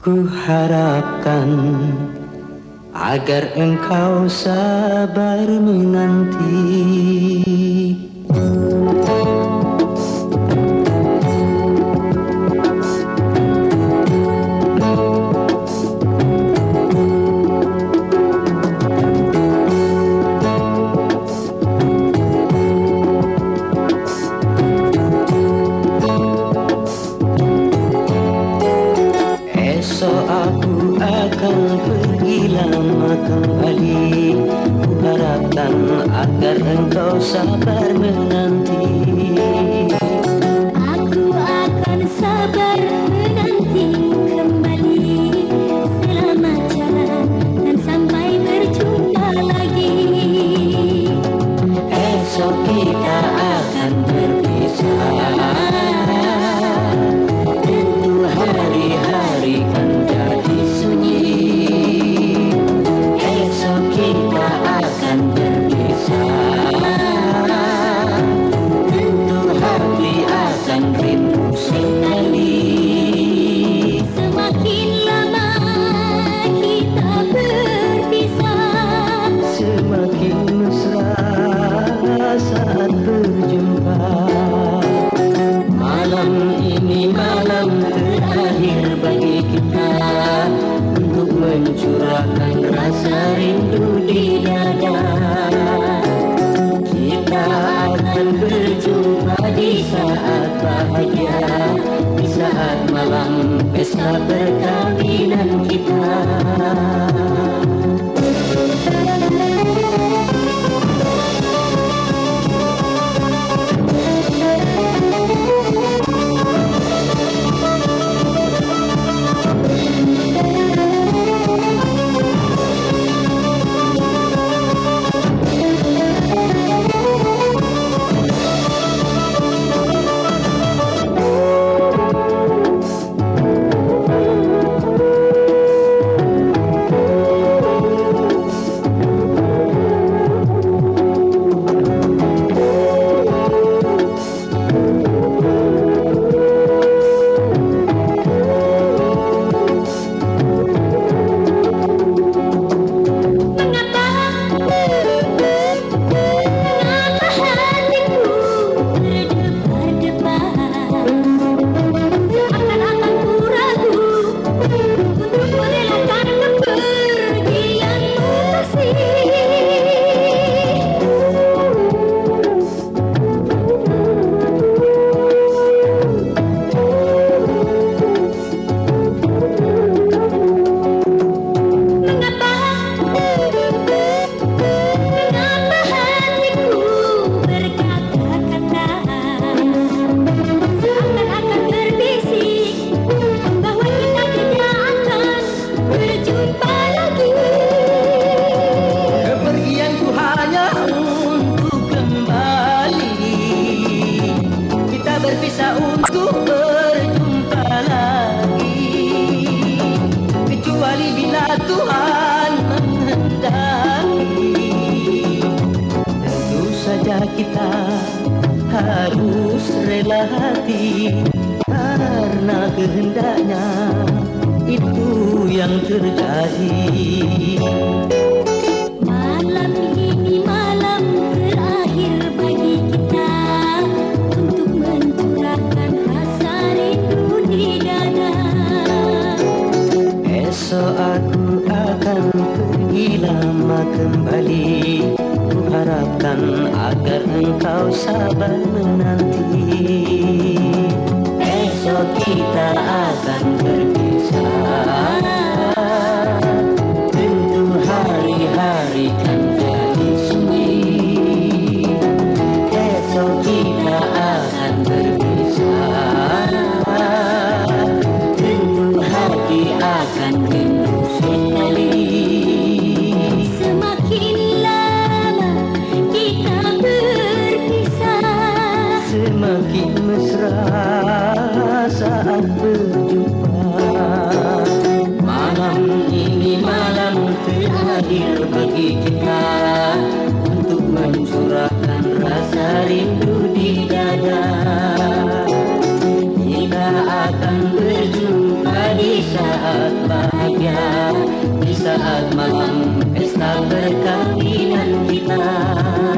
Ku harapkan agar engkau sabar menanti agar engkau sabar menanti mencurahkan pesta perkahwinan kita kita harus rela hati karena kehendaknya itu yang terjadi. Malam ini malam lama kembali harapkan agar engkau sabar menanti. Esok kita akan berpisah adil bagi kita untuk mencurahkan rasa rindu di dada. Kita akan berjumpa di saat bahagia, di saat malam pesta perkahwinan kita.